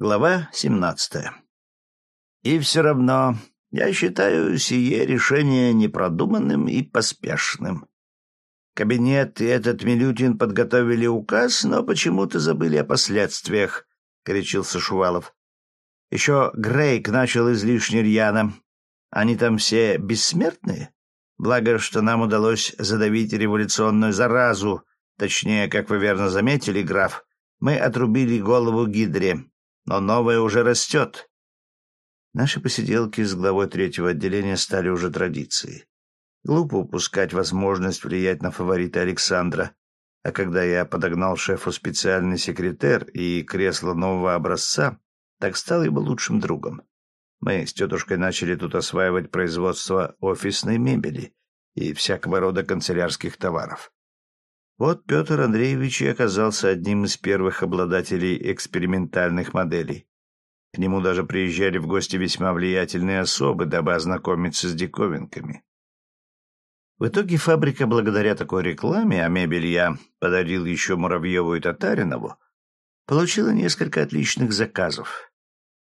Глава 17. И все равно я считаю сие решение непродуманным и поспешным. Кабинет и этот Милютин подготовили указ, но почему-то забыли о последствиях, — кричился Шувалов. Еще Грейк начал излишне рьяно. Они там все бессмертные? Благо, что нам удалось задавить революционную заразу. Точнее, как вы верно заметили, граф, мы отрубили голову Гидре но новое уже растет. Наши посиделки с главой третьего отделения стали уже традицией. Глупо упускать возможность влиять на фаворита Александра. А когда я подогнал шефу специальный секретарь и кресло нового образца, так стал его лучшим другом. Мы с тетушкой начали тут осваивать производство офисной мебели и всякого рода канцелярских товаров. Вот Петр Андреевич и оказался одним из первых обладателей экспериментальных моделей. К нему даже приезжали в гости весьма влиятельные особы, дабы ознакомиться с диковинками. В итоге фабрика, благодаря такой рекламе, а мебель я подарил еще Муравьеву и Татаринову, получила несколько отличных заказов.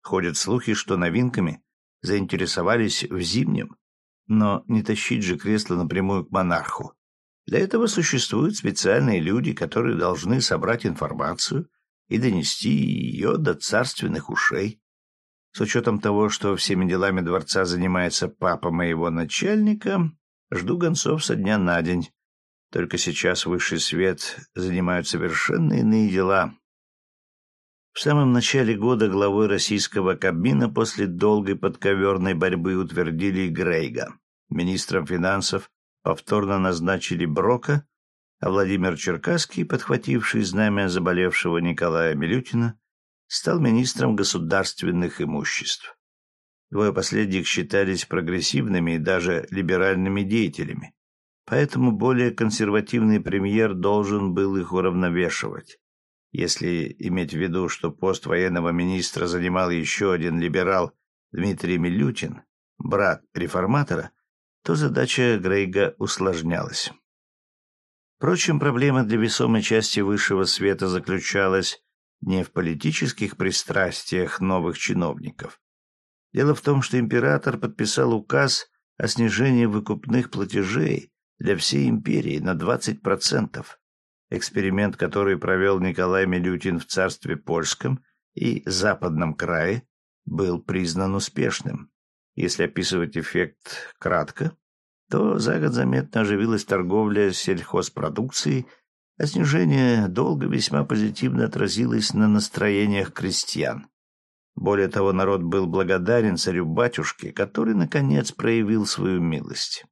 Ходят слухи, что новинками заинтересовались в зимнем, но не тащить же кресло напрямую к монарху. Для этого существуют специальные люди, которые должны собрать информацию и донести ее до царственных ушей. С учетом того, что всеми делами дворца занимается папа моего начальника, жду гонцов со дня на день. Только сейчас высший свет занимают совершенно иные дела. В самом начале года главой российского кабина после долгой подковерной борьбы утвердили Грейга, министром финансов повторно назначили Брока, а Владимир Черкасский, подхвативший знамя заболевшего Николая Милютина, стал министром государственных имуществ. Двое последних считались прогрессивными и даже либеральными деятелями, поэтому более консервативный премьер должен был их уравновешивать. Если иметь в виду, что пост военного министра занимал еще один либерал Дмитрий Милютин, брат реформатора, то задача Грейга усложнялась. Впрочем, проблема для весомой части высшего света заключалась не в политических пристрастиях новых чиновников. Дело в том, что император подписал указ о снижении выкупных платежей для всей империи на 20%. Эксперимент, который провел Николай Милютин в царстве польском и западном крае, был признан успешным. Если описывать эффект кратко, то за год заметно оживилась торговля сельхозпродукцией, а снижение долга весьма позитивно отразилось на настроениях крестьян. Более того, народ был благодарен царю-батюшке, который, наконец, проявил свою милость.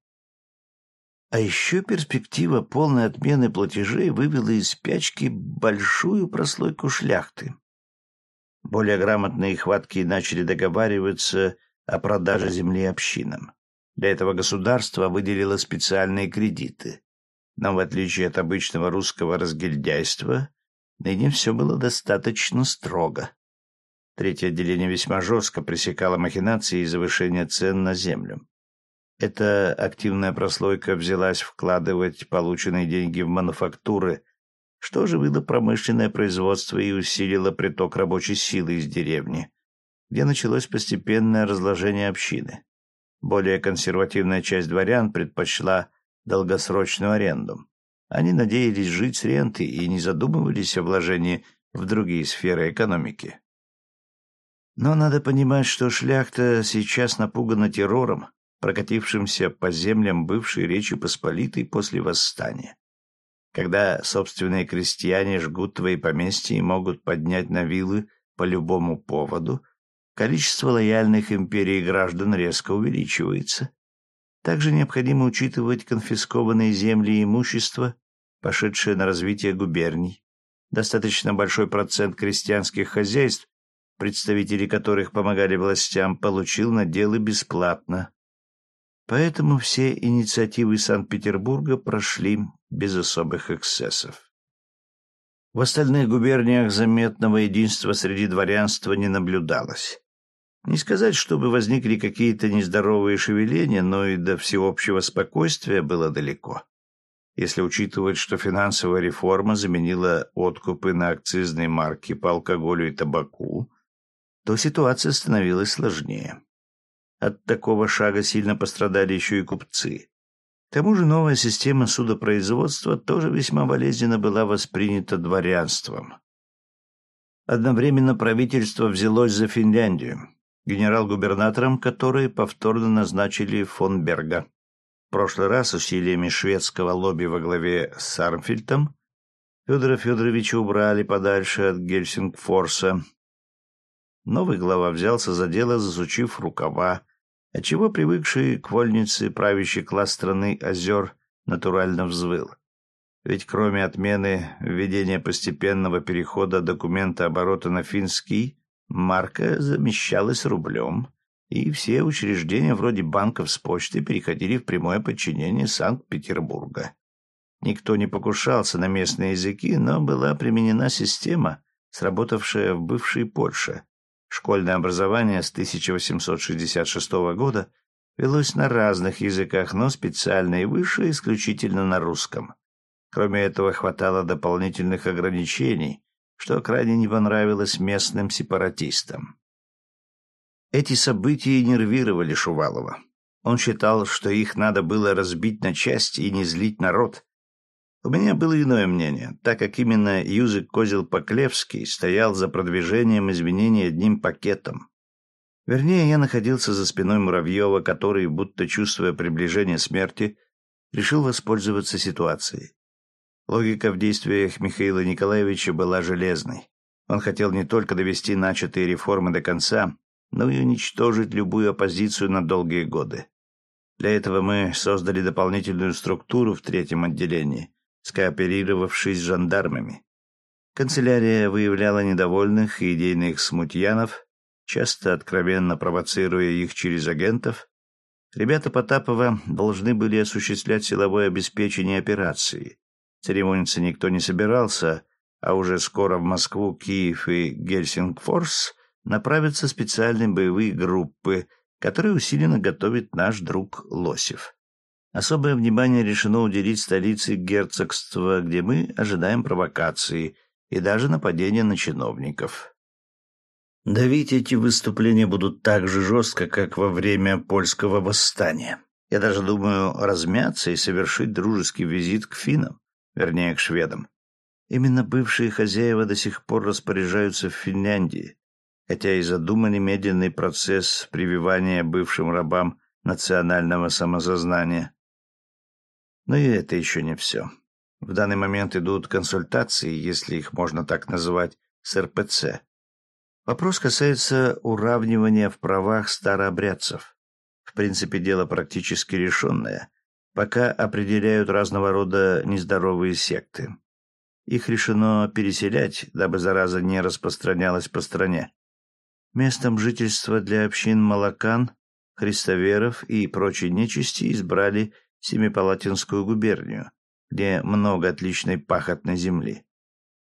А еще перспектива полной отмены платежей вывела из спячки большую прослойку шляхты. Более грамотные и хваткие начали договариваться о продаже земли общинам. Для этого государство выделило специальные кредиты. Но в отличие от обычного русского разгильдяйства, ныне все было достаточно строго. Третье отделение весьма жестко пресекало махинации и завышение цен на землю. Эта активная прослойка взялась вкладывать полученные деньги в мануфактуры, что оживило промышленное производство и усилило приток рабочей силы из деревни, где началось постепенное разложение общины. Более консервативная часть дворян предпочла долгосрочную аренду. Они надеялись жить с ренты и не задумывались о вложении в другие сферы экономики. Но надо понимать, что шляхта сейчас напугана террором, прокатившимся по землям бывшей Речи Посполитой после восстания. Когда собственные крестьяне жгут твои поместья и могут поднять на вилы по любому поводу, количество лояльных империи граждан резко увеличивается. Также необходимо учитывать конфискованные земли и имущество, пошедшее на развитие губерний. Достаточно большой процент крестьянских хозяйств, представители которых помогали властям, получил наделы бесплатно. Поэтому все инициативы Санкт-Петербурга прошли без особых эксцессов. В остальных губерниях заметного единства среди дворянства не наблюдалось. Не сказать, чтобы возникли какие-то нездоровые шевеления, но и до всеобщего спокойствия было далеко. Если учитывать, что финансовая реформа заменила откупы на акцизные марки по алкоголю и табаку, то ситуация становилась сложнее. От такого шага сильно пострадали еще и купцы. К тому же новая система судопроизводства тоже весьма болезненно была воспринята дворянством. Одновременно правительство взялось за Финляндию, генерал-губернатором которой повторно назначили фон Берга. В прошлый раз усилиями шведского лобби во главе с Армфильтом Федора Федоровича убрали подальше от Гельсингфорса. Новый глава взялся за дело, засучив рукава, отчего привыкший к вольнице правящий класс страны озер натурально взвыл. Ведь кроме отмены введения постепенного перехода документа оборота на финский, марка замещалась рублем, и все учреждения вроде банков с почты переходили в прямое подчинение Санкт-Петербурга. Никто не покушался на местные языки, но была применена система, сработавшая в бывшей Польше, Школьное образование с 1866 года велось на разных языках, но специально и выше исключительно на русском. Кроме этого, хватало дополнительных ограничений, что крайне не понравилось местным сепаратистам. Эти события нервировали Шувалова. Он считал, что их надо было разбить на части и не злить народ, у меня было иное мнение, так как именно Юзык Козел-Поклевский стоял за продвижением изменений одним пакетом. Вернее, я находился за спиной Муравьева, который, будто чувствуя приближение смерти, решил воспользоваться ситуацией. Логика в действиях Михаила Николаевича была железной. Он хотел не только довести начатые реформы до конца, но и уничтожить любую оппозицию на долгие годы. Для этого мы создали дополнительную структуру в третьем отделении, скооперировавшись с жандармами. Канцелярия выявляла недовольных и идейных смутьянов, часто откровенно провоцируя их через агентов. Ребята Потапова должны были осуществлять силовое обеспечение операции. Церемониться никто не собирался, а уже скоро в Москву, Киев и Гельсингфорс направятся специальные боевые группы, которые усиленно готовит наш друг Лосев. Особое внимание решено уделить столице герцогства, где мы ожидаем провокации и даже нападения на чиновников. Давить эти выступления будут так же жестко, как во время польского восстания. Я даже думаю размяться и совершить дружеский визит к финнам, вернее, к шведам. Именно бывшие хозяева до сих пор распоряжаются в Финляндии, хотя и задумали медленный процесс прививания бывшим рабам национального самосознания. Но и это еще не все. В данный момент идут консультации, если их можно так назвать, с РПЦ. Вопрос касается уравнивания в правах старообрядцев. В принципе, дело практически решенное. Пока определяют разного рода нездоровые секты. Их решено переселять, дабы зараза не распространялась по стране. Местом жительства для общин молокан, христоверов и прочей нечисти избрали Семипалатинскую губернию, где много отличной пахотной земли.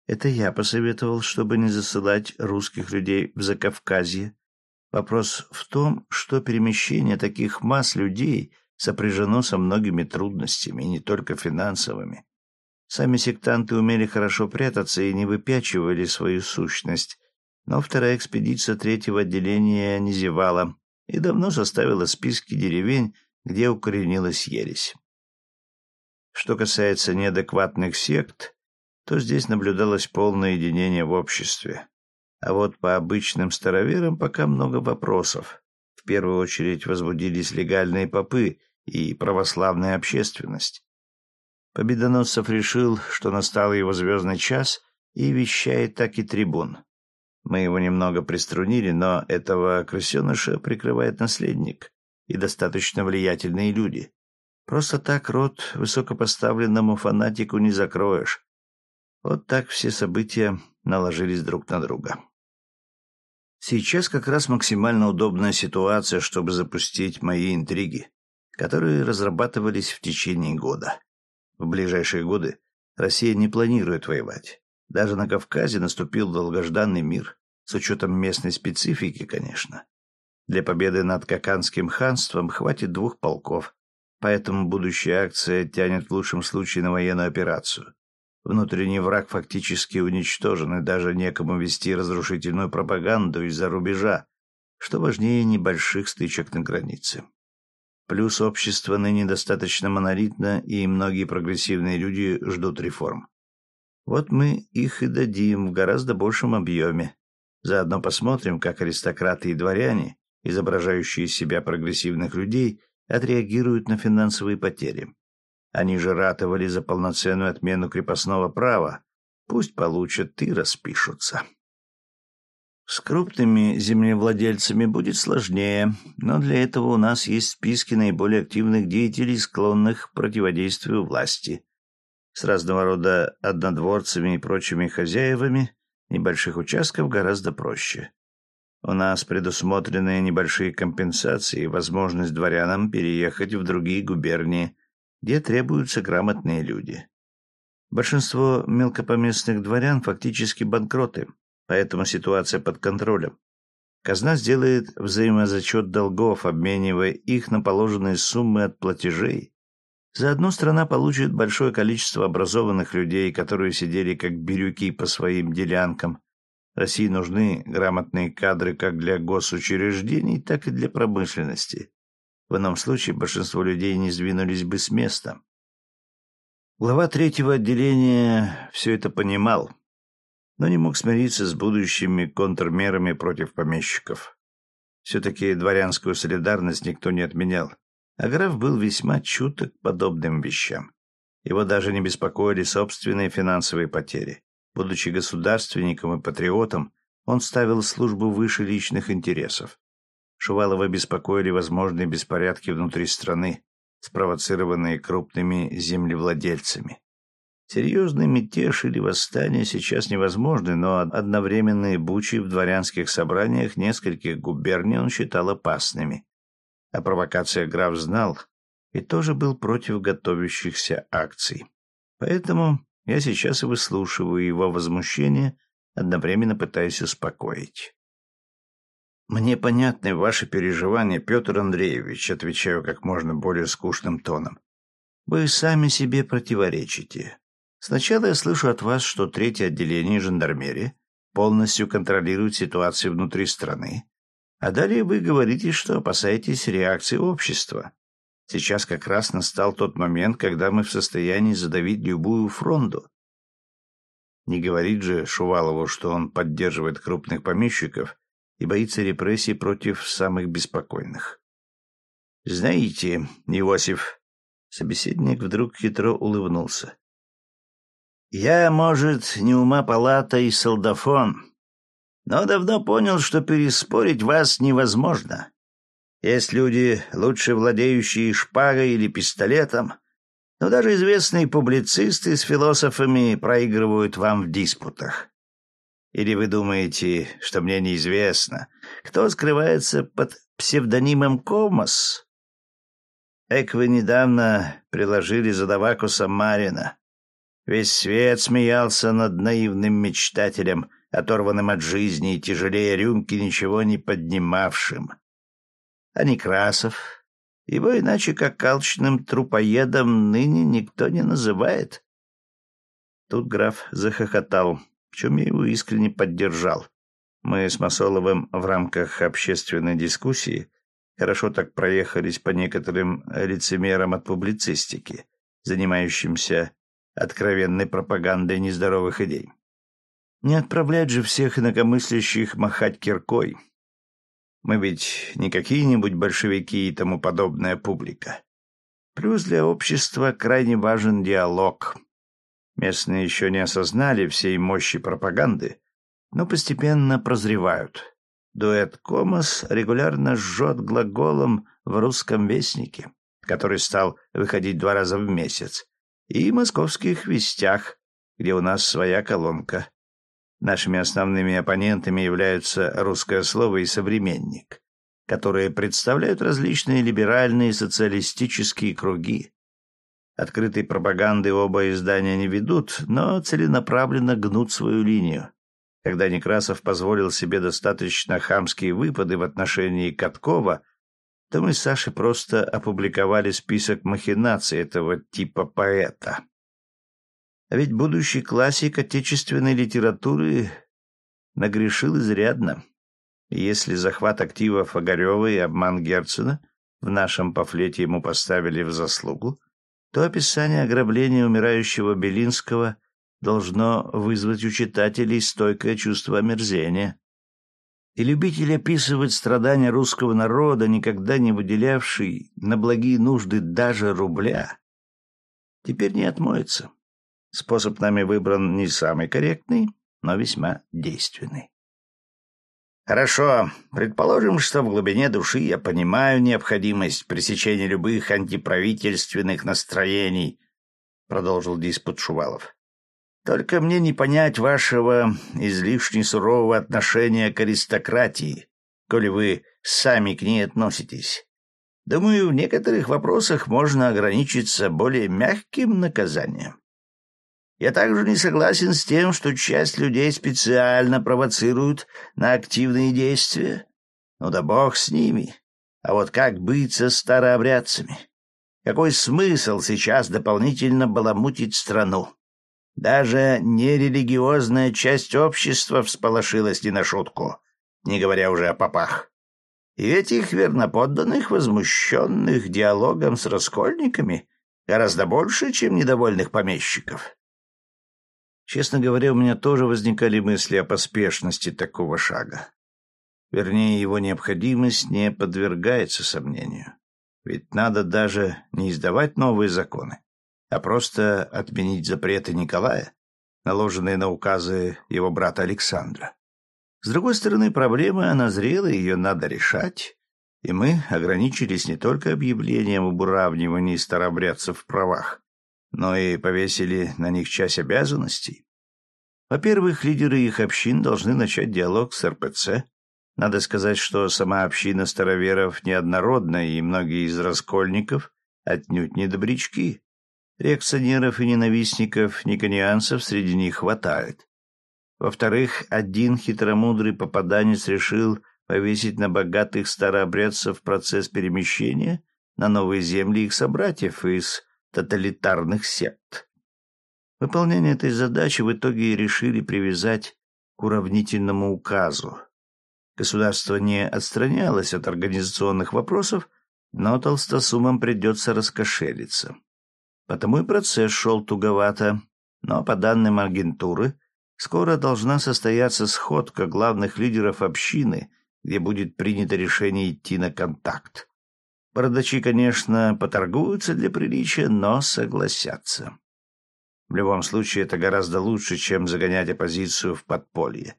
Это я посоветовал, чтобы не засылать русских людей в Закавказье. Вопрос в том, что перемещение таких масс людей сопряжено со многими трудностями, не только финансовыми. Сами сектанты умели хорошо прятаться и не выпячивали свою сущность, но вторая экспедиция третьего отделения не зевала и давно составила списки деревень, где укоренилась ересь. Что касается неадекватных сект, то здесь наблюдалось полное единение в обществе. А вот по обычным староверам пока много вопросов. В первую очередь возбудились легальные попы и православная общественность. Победоносцев решил, что настал его звездный час, и вещает так и трибун. Мы его немного приструнили, но этого крысеныша прикрывает наследник и достаточно влиятельные люди. Просто так рот высокопоставленному фанатику не закроешь. Вот так все события наложились друг на друга. Сейчас как раз максимально удобная ситуация, чтобы запустить мои интриги, которые разрабатывались в течение года. В ближайшие годы Россия не планирует воевать. Даже на Кавказе наступил долгожданный мир, с учетом местной специфики, конечно. Для победы над Каканским ханством хватит двух полков, поэтому будущая акция тянет в лучшем случае на военную операцию. Внутренний враг фактически уничтожен, и даже некому вести разрушительную пропаганду из-за рубежа, что важнее небольших стычек на границе. Плюс общество ныне достаточно монолитно, и многие прогрессивные люди ждут реформ. Вот мы их и дадим в гораздо большем объеме. Заодно посмотрим, как аристократы и дворяне, изображающие себя прогрессивных людей, отреагируют на финансовые потери. Они же ратовали за полноценную отмену крепостного права. Пусть получат и распишутся. С крупными землевладельцами будет сложнее, но для этого у нас есть списки наиболее активных деятелей, склонных к противодействию власти. С разного рода однодворцами и прочими хозяевами небольших участков гораздо проще. У нас предусмотрены небольшие компенсации и возможность дворянам переехать в другие губернии, где требуются грамотные люди. Большинство мелкопоместных дворян фактически банкроты, поэтому ситуация под контролем. Казна сделает взаимозачет долгов, обменивая их на положенные суммы от платежей. Заодно страна получит большое количество образованных людей, которые сидели как бирюки по своим делянкам. России нужны грамотные кадры как для госучреждений, так и для промышленности. В ином случае большинство людей не сдвинулись бы с места. Глава третьего отделения все это понимал, но не мог смириться с будущими контрмерами против помещиков. Все-таки дворянскую солидарность никто не отменял, а граф был весьма чуток подобным вещам. Его даже не беспокоили собственные финансовые потери. Будучи государственником и патриотом, он ставил службу выше личных интересов. Шувалова беспокоили возможные беспорядки внутри страны, спровоцированные крупными землевладельцами. Серьезный мятеж или восстание сейчас невозможны, но одновременные бучи в дворянских собраниях нескольких губерний он считал опасными. О провокациях граф знал и тоже был против готовящихся акций. Поэтому я сейчас и выслушиваю его возмущение, одновременно пытаясь успокоить. «Мне понятны ваши переживания, Петр Андреевич», — отвечаю как можно более скучным тоном. «Вы сами себе противоречите. Сначала я слышу от вас, что третье отделение жандармерии полностью контролирует ситуацию внутри страны, а далее вы говорите, что опасаетесь реакции общества. Сейчас как раз настал тот момент, когда мы в состоянии задавить любую фронту. Не говорит же Шувалову, что он поддерживает крупных помещиков и боится репрессий против самых беспокойных. «Знаете, Иосиф...» Собеседник вдруг хитро улыбнулся. «Я, может, не ума палата и солдафон, но давно понял, что переспорить вас невозможно. Есть люди, лучше владеющие шпагой или пистолетом, но даже известные публицисты с философами проигрывают вам в диспутах. Или вы думаете, что мне неизвестно, кто скрывается под псевдонимом Комас? Эк, вы недавно приложили задаваку Самарина. Весь свет смеялся над наивным мечтателем, оторванным от жизни и тяжелее рюмки ничего не поднимавшим а Некрасов. Его иначе как алчным трупоедом ныне никто не называет. Тут граф захохотал, в чем я его искренне поддержал. Мы с Масоловым в рамках общественной дискуссии хорошо так проехались по некоторым лицемерам от публицистики, занимающимся откровенной пропагандой нездоровых идей. Не отправлять же всех инакомыслящих махать киркой, мы ведь не какие-нибудь большевики и тому подобная публика. Плюс для общества крайне важен диалог. Местные еще не осознали всей мощи пропаганды, но постепенно прозревают. Дуэт «Комос» регулярно жжет глаголом в «Русском вестнике», который стал выходить два раза в месяц, и «Московских вестях», где у нас своя колонка. Нашими основными оппонентами являются русское слово и современник, которые представляют различные либеральные и социалистические круги. Открытой пропаганды оба издания не ведут, но целенаправленно гнут свою линию. Когда Некрасов позволил себе достаточно хамские выпады в отношении Каткова, то мы с Сашей просто опубликовали список махинаций этого типа поэта. А ведь будущий классик отечественной литературы нагрешил изрядно. Если захват активов Огарева и обман Герцена в нашем пафлете ему поставили в заслугу, то описание ограбления умирающего Белинского должно вызвать у читателей стойкое чувство омерзения. И любитель описывать страдания русского народа, никогда не выделявший на благие нужды даже рубля, теперь не отмоется. Способ нами выбран не самый корректный, но весьма действенный. Хорошо, предположим, что в глубине души я понимаю необходимость пресечения любых антиправительственных настроений, продолжил диспут Шувалов. Только мне не понять вашего излишне сурового отношения к аристократии, коли вы сами к ней относитесь. Думаю, в некоторых вопросах можно ограничиться более мягким наказанием. Я также не согласен с тем, что часть людей специально провоцируют на активные действия. Ну да бог с ними. А вот как быть со старообрядцами? Какой смысл сейчас дополнительно баламутить страну? Даже нерелигиозная часть общества всполошилась не на шутку, не говоря уже о попах. И этих верноподданных, возмущенных диалогом с раскольниками, гораздо больше, чем недовольных помещиков. Честно говоря, у меня тоже возникали мысли о поспешности такого шага. Вернее, его необходимость не подвергается сомнению. Ведь надо даже не издавать новые законы, а просто отменить запреты Николая, наложенные на указы его брата Александра. С другой стороны, проблема назрела, ее надо решать, и мы ограничились не только объявлением об уравнивании старобрядцев в правах, но и повесили на них часть обязанностей. Во-первых, лидеры их общин должны начать диалог с РПЦ. Надо сказать, что сама община староверов неоднородна, и многие из раскольников отнюдь не добрячки. Реакционеров и ненавистников никонианцев среди них хватает. Во-вторых, один хитромудрый попаданец решил повесить на богатых старообрядцев процесс перемещения на новые земли их собратьев из тоталитарных сект. Выполнение этой задачи в итоге решили привязать к уравнительному указу. Государство не отстранялось от организационных вопросов, но толстосумам придется раскошелиться. Потому и процесс шел туговато, но по данным агентуры, скоро должна состояться сходка главных лидеров общины, где будет принято решение идти на контакт. Бородачи, конечно, поторгуются для приличия, но согласятся. В любом случае, это гораздо лучше, чем загонять оппозицию в подполье.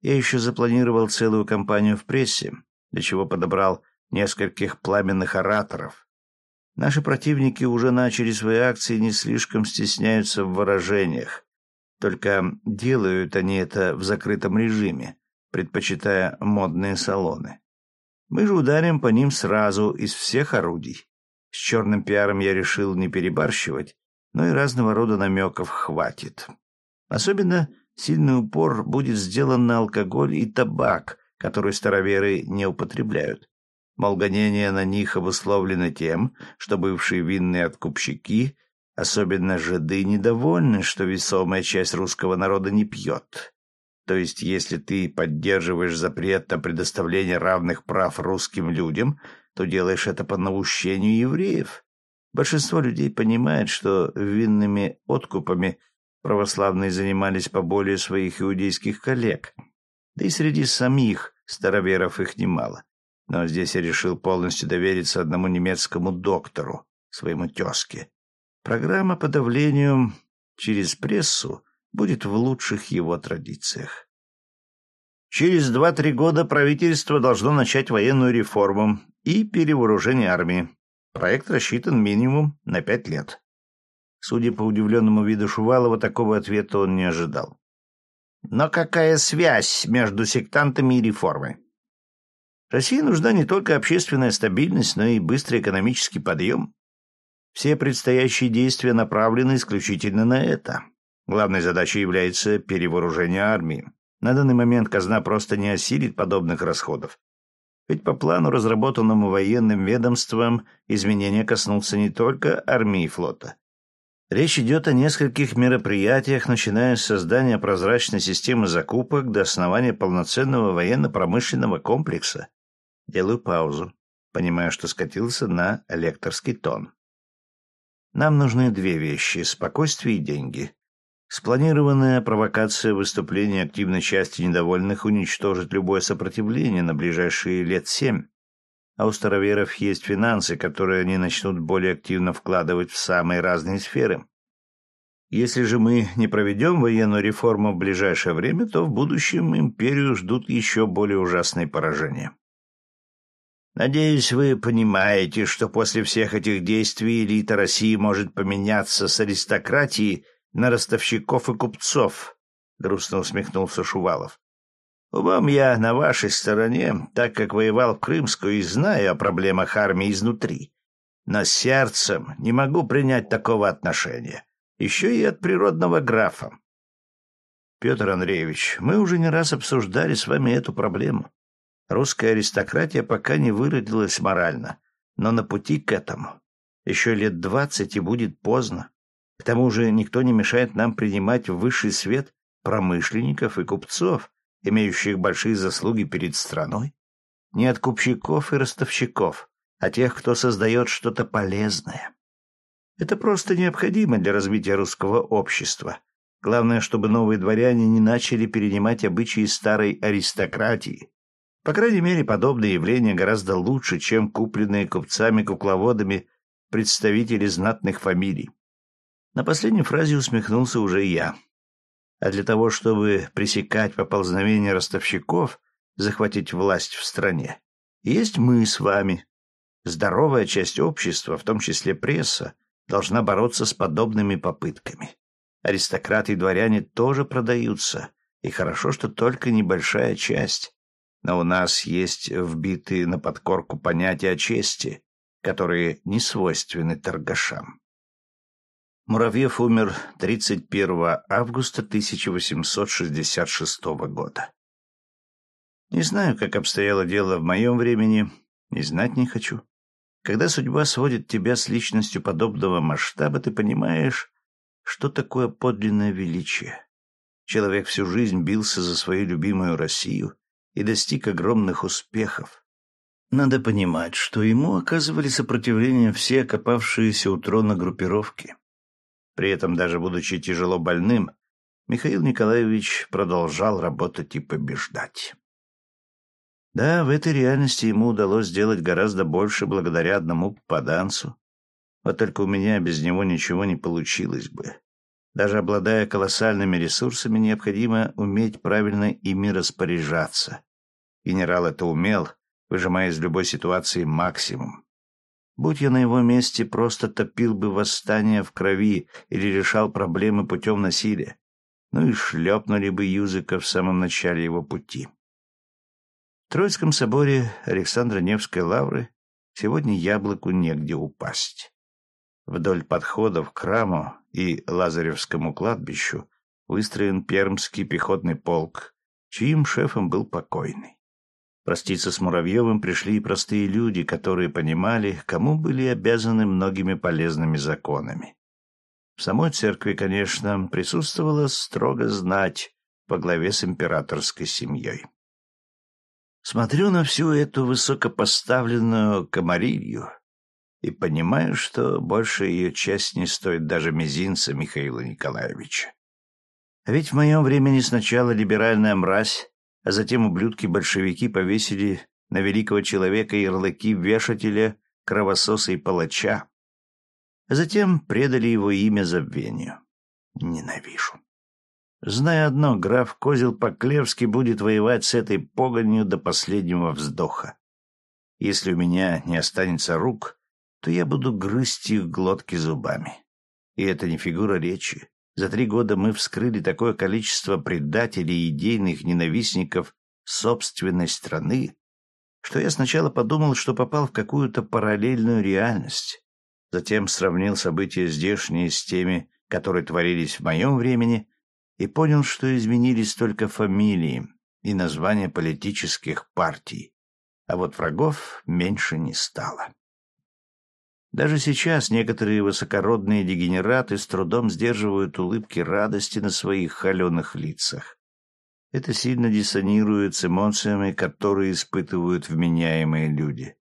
Я еще запланировал целую кампанию в прессе, для чего подобрал нескольких пламенных ораторов. Наши противники уже начали свои акции не слишком стесняются в выражениях. Только делают они это в закрытом режиме, предпочитая модные салоны. Мы же ударим по ним сразу из всех орудий. С черным пиаром я решил не перебарщивать, но и разного рода намеков хватит. Особенно сильный упор будет сделан на алкоголь и табак, который староверы не употребляют. Мол, гонения на них обусловлены тем, что бывшие винные откупщики, особенно жиды, недовольны, что весомая часть русского народа не пьет. То есть, если ты поддерживаешь запрет на предоставление равных прав русским людям, то делаешь это по наущению евреев. Большинство людей понимает, что винными откупами православные занимались поболее своих иудейских коллег. Да и среди самих староверов их немало. Но здесь я решил полностью довериться одному немецкому доктору, своему тезке. Программа по давлению через прессу будет в лучших его традициях. Через два-три года правительство должно начать военную реформу и перевооружение армии. Проект рассчитан минимум на пять лет. Судя по удивленному виду Шувалова, такого ответа он не ожидал. Но какая связь между сектантами и реформой? России нужна не только общественная стабильность, но и быстрый экономический подъем. Все предстоящие действия направлены исключительно на это. Главной задачей является перевооружение армии. На данный момент казна просто не осилит подобных расходов. Ведь по плану, разработанному военным ведомством, изменения коснутся не только армии и флота. Речь идет о нескольких мероприятиях, начиная с создания прозрачной системы закупок до основания полноценного военно-промышленного комплекса. Делаю паузу, понимая, что скатился на лекторский тон. Нам нужны две вещи — спокойствие и деньги. Спланированная провокация выступления активной части недовольных уничтожит любое сопротивление на ближайшие лет семь. А у староверов есть финансы, которые они начнут более активно вкладывать в самые разные сферы. Если же мы не проведем военную реформу в ближайшее время, то в будущем империю ждут еще более ужасные поражения. Надеюсь, вы понимаете, что после всех этих действий элита России может поменяться с аристократии на ростовщиков и купцов, — грустно усмехнулся Шувалов. Умом я на вашей стороне, так как воевал в Крымскую и знаю о проблемах армии изнутри. Но сердцем не могу принять такого отношения. Еще и от природного графа. Петр Андреевич, мы уже не раз обсуждали с вами эту проблему. Русская аристократия пока не выродилась морально, но на пути к этому. Еще лет двадцать и будет поздно. К тому же никто не мешает нам принимать в высший свет промышленников и купцов, имеющих большие заслуги перед страной, не от купщиков и ростовщиков, а тех, кто создает что-то полезное. Это просто необходимо для развития русского общества. Главное, чтобы новые дворяне не начали перенимать обычаи старой аристократии. По крайней мере, подобные явления гораздо лучше, чем купленные купцами-кукловодами представители знатных фамилий. На последней фразе усмехнулся уже я. А для того, чтобы пресекать поползновение ростовщиков, захватить власть в стране, есть мы с вами. Здоровая часть общества, в том числе пресса, должна бороться с подобными попытками. Аристократы и дворяне тоже продаются, и хорошо, что только небольшая часть. Но у нас есть вбитые на подкорку понятия чести, которые не свойственны торгашам. Муравьев умер 31 августа 1866 года. Не знаю, как обстояло дело в моем времени, и знать не хочу. Когда судьба сводит тебя с личностью подобного масштаба, ты понимаешь, что такое подлинное величие. Человек всю жизнь бился за свою любимую Россию и достиг огромных успехов. Надо понимать, что ему оказывали сопротивление все окопавшиеся у трона группировки. При этом, даже будучи тяжело больным, Михаил Николаевич продолжал работать и побеждать. Да, в этой реальности ему удалось сделать гораздо больше благодаря одному попаданцу. Вот только у меня без него ничего не получилось бы. Даже обладая колоссальными ресурсами, необходимо уметь правильно ими распоряжаться. Генерал это умел, выжимая из любой ситуации максимум. Будь я на его месте, просто топил бы восстание в крови или решал проблемы путем насилия. Ну и шлепнули бы Юзыка в самом начале его пути. В Троицком соборе Александра Невской лавры сегодня яблоку негде упасть. Вдоль подходов к храму и Лазаревскому кладбищу выстроен пермский пехотный полк, чьим шефом был покойный. Проститься с Муравьевым пришли и простые люди, которые понимали, кому были обязаны многими полезными законами. В самой церкви, конечно, присутствовала строго знать по главе с императорской семьей. Смотрю на всю эту высокопоставленную комарилью и понимаю, что большая ее часть не стоит даже мизинца Михаила Николаевича. А ведь в моем времени сначала либеральная мразь а затем ублюдки-большевики повесили на великого человека ярлыки вешателя, кровососа и палача, а затем предали его имя забвению. Ненавижу. Зная одно, граф Козел Поклевский будет воевать с этой погонью до последнего вздоха. Если у меня не останется рук, то я буду грызть их глотки зубами. И это не фигура речи. За три года мы вскрыли такое количество предателей и идейных ненавистников собственной страны, что я сначала подумал, что попал в какую-то параллельную реальность. Затем сравнил события здешние с теми, которые творились в моем времени, и понял, что изменились только фамилии и названия политических партий, а вот врагов меньше не стало. Даже сейчас некоторые высокородные дегенераты с трудом сдерживают улыбки радости на своих холеных лицах. Это сильно диссонирует с эмоциями, которые испытывают вменяемые люди.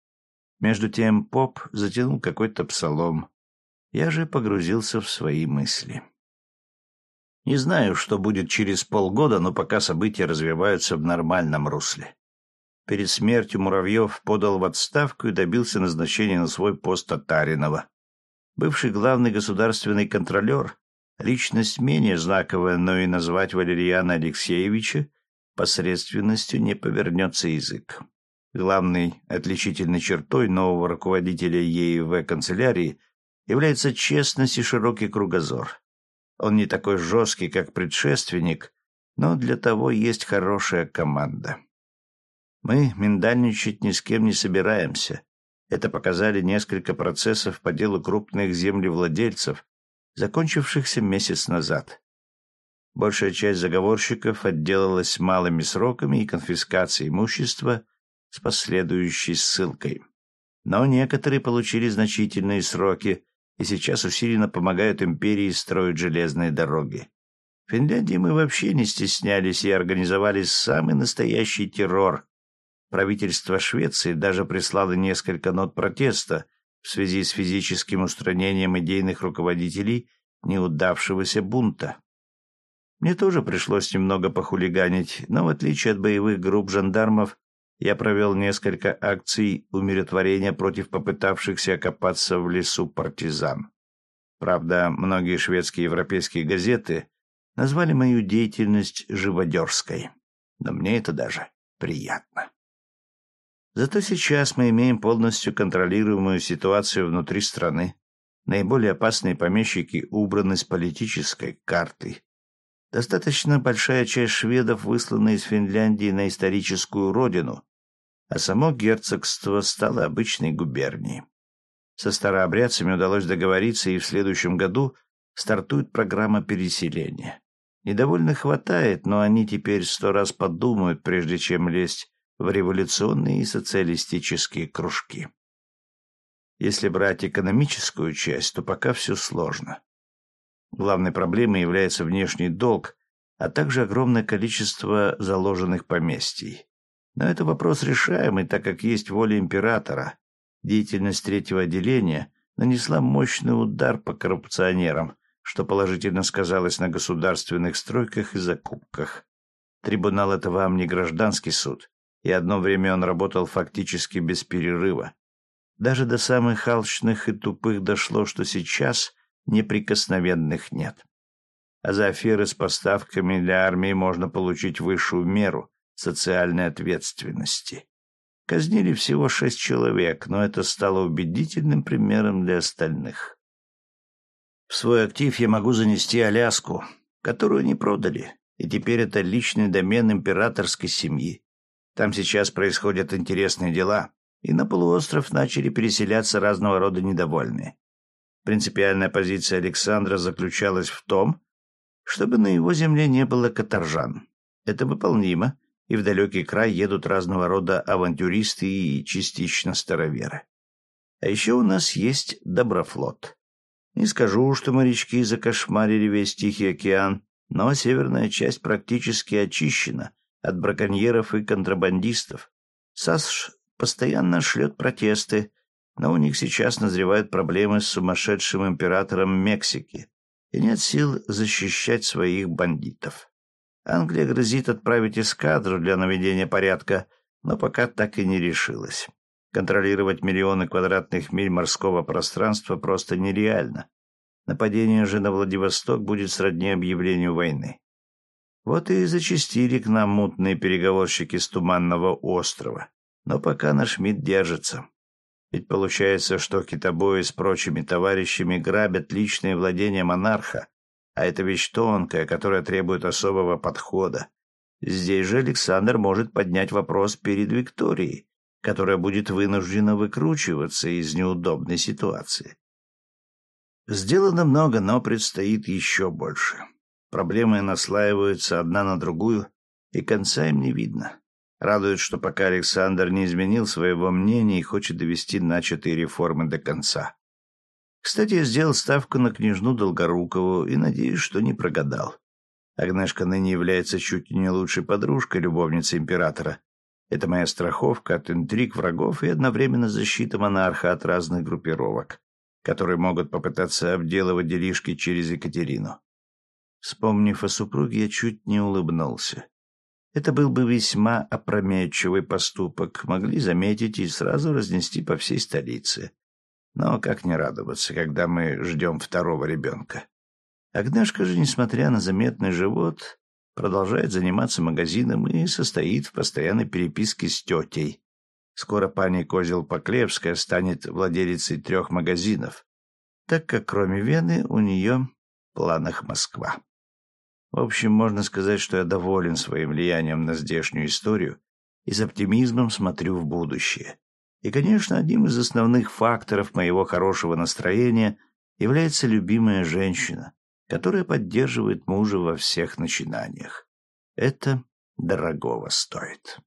Между тем поп затянул какой-то псалом. Я же погрузился в свои мысли. Не знаю, что будет через полгода, но пока события развиваются в нормальном русле. Перед смертью Муравьев подал в отставку и добился назначения на свой пост Татаринова. Бывший главный государственный контролер Личность менее знаковая, но и назвать Валерьяна Алексеевича посредственностью не повернется язык. Главной отличительной чертой нового руководителя ЕИВ канцелярии является честность и широкий кругозор. Он не такой жесткий, как предшественник, но для того есть хорошая команда. Мы миндальничать ни с кем не собираемся. Это показали несколько процессов по делу крупных землевладельцев, закончившихся месяц назад. Большая часть заговорщиков отделалась малыми сроками и конфискацией имущества с последующей ссылкой. Но некоторые получили значительные сроки и сейчас усиленно помогают империи строить железные дороги. В Финляндии мы вообще не стеснялись и организовали самый настоящий террор. Правительство Швеции даже прислало несколько нот протеста в связи с физическим устранением идейных руководителей неудавшегося бунта. Мне тоже пришлось немного похулиганить, но в отличие от боевых групп жандармов, я провел несколько акций умиротворения против попытавшихся окопаться в лесу партизан. Правда, многие шведские и европейские газеты назвали мою деятельность живодерской, но мне это даже приятно. Зато сейчас мы имеем полностью контролируемую ситуацию внутри страны. Наиболее опасные помещики убраны с политической карты. Достаточно большая часть шведов выслана из Финляндии на историческую родину, а само герцогство стало обычной губернией. Со старообрядцами удалось договориться, и в следующем году стартует программа переселения. Недовольных хватает, но они теперь сто раз подумают, прежде чем лезть в революционные и социалистические кружки. Если брать экономическую часть, то пока все сложно. Главной проблемой является внешний долг, а также огромное количество заложенных поместий. Но это вопрос решаемый, так как есть воля императора. Деятельность третьего отделения нанесла мощный удар по коррупционерам, что положительно сказалось на государственных стройках и закупках. Трибунал — это вам не гражданский суд, и одно время он работал фактически без перерыва. Даже до самых алчных и тупых дошло, что сейчас неприкосновенных нет. А за аферы с поставками для армии можно получить высшую меру социальной ответственности. Казнили всего шесть человек, но это стало убедительным примером для остальных. В свой актив я могу занести Аляску, которую не продали, и теперь это личный домен императорской семьи. Там сейчас происходят интересные дела, и на полуостров начали переселяться разного рода недовольные. Принципиальная позиция Александра заключалась в том, чтобы на его земле не было каторжан. Это выполнимо, и в далекий край едут разного рода авантюристы и частично староверы. А еще у нас есть Доброфлот. Не скажу, что морячки закошмарили весь Тихий океан, но северная часть практически очищена от браконьеров и контрабандистов. САСШ постоянно шлет протесты, но у них сейчас назревают проблемы с сумасшедшим императором Мексики, и нет сил защищать своих бандитов. Англия грозит отправить эскадру для наведения порядка, но пока так и не решилась. Контролировать миллионы квадратных миль морского пространства просто нереально. Нападение же на Владивосток будет сродни объявлению войны. Вот и зачастили к нам мутные переговорщики с Туманного острова. Но пока наш МИД держится. Ведь получается, что китобои с прочими товарищами грабят личные владения монарха, а это вещь тонкая, которая требует особого подхода. Здесь же Александр может поднять вопрос перед Викторией, которая будет вынуждена выкручиваться из неудобной ситуации. Сделано много, но предстоит еще больше. Проблемы наслаиваются одна на другую, и конца им не видно. Радует, что пока Александр не изменил своего мнения и хочет довести начатые реформы до конца. Кстати, я сделал ставку на княжну Долгорукову и надеюсь, что не прогадал. Агнешка ныне является чуть не лучшей подружкой любовницы императора. Это моя страховка от интриг врагов и одновременно защита монарха от разных группировок, которые могут попытаться обделывать делишки через Екатерину. Вспомнив о супруге, я чуть не улыбнулся. Это был бы весьма опрометчивый поступок, могли заметить и сразу разнести по всей столице. Но как не радоваться, когда мы ждем второго ребенка? Агнешка же, несмотря на заметный живот, продолжает заниматься магазином и состоит в постоянной переписке с тетей. Скоро пани Козел-Поклевская станет владелицей трех магазинов, так как кроме Вены у нее в планах Москва. В общем, можно сказать, что я доволен своим влиянием на здешнюю историю и с оптимизмом смотрю в будущее. И, конечно, одним из основных факторов моего хорошего настроения является любимая женщина, которая поддерживает мужа во всех начинаниях. Это дорогого стоит.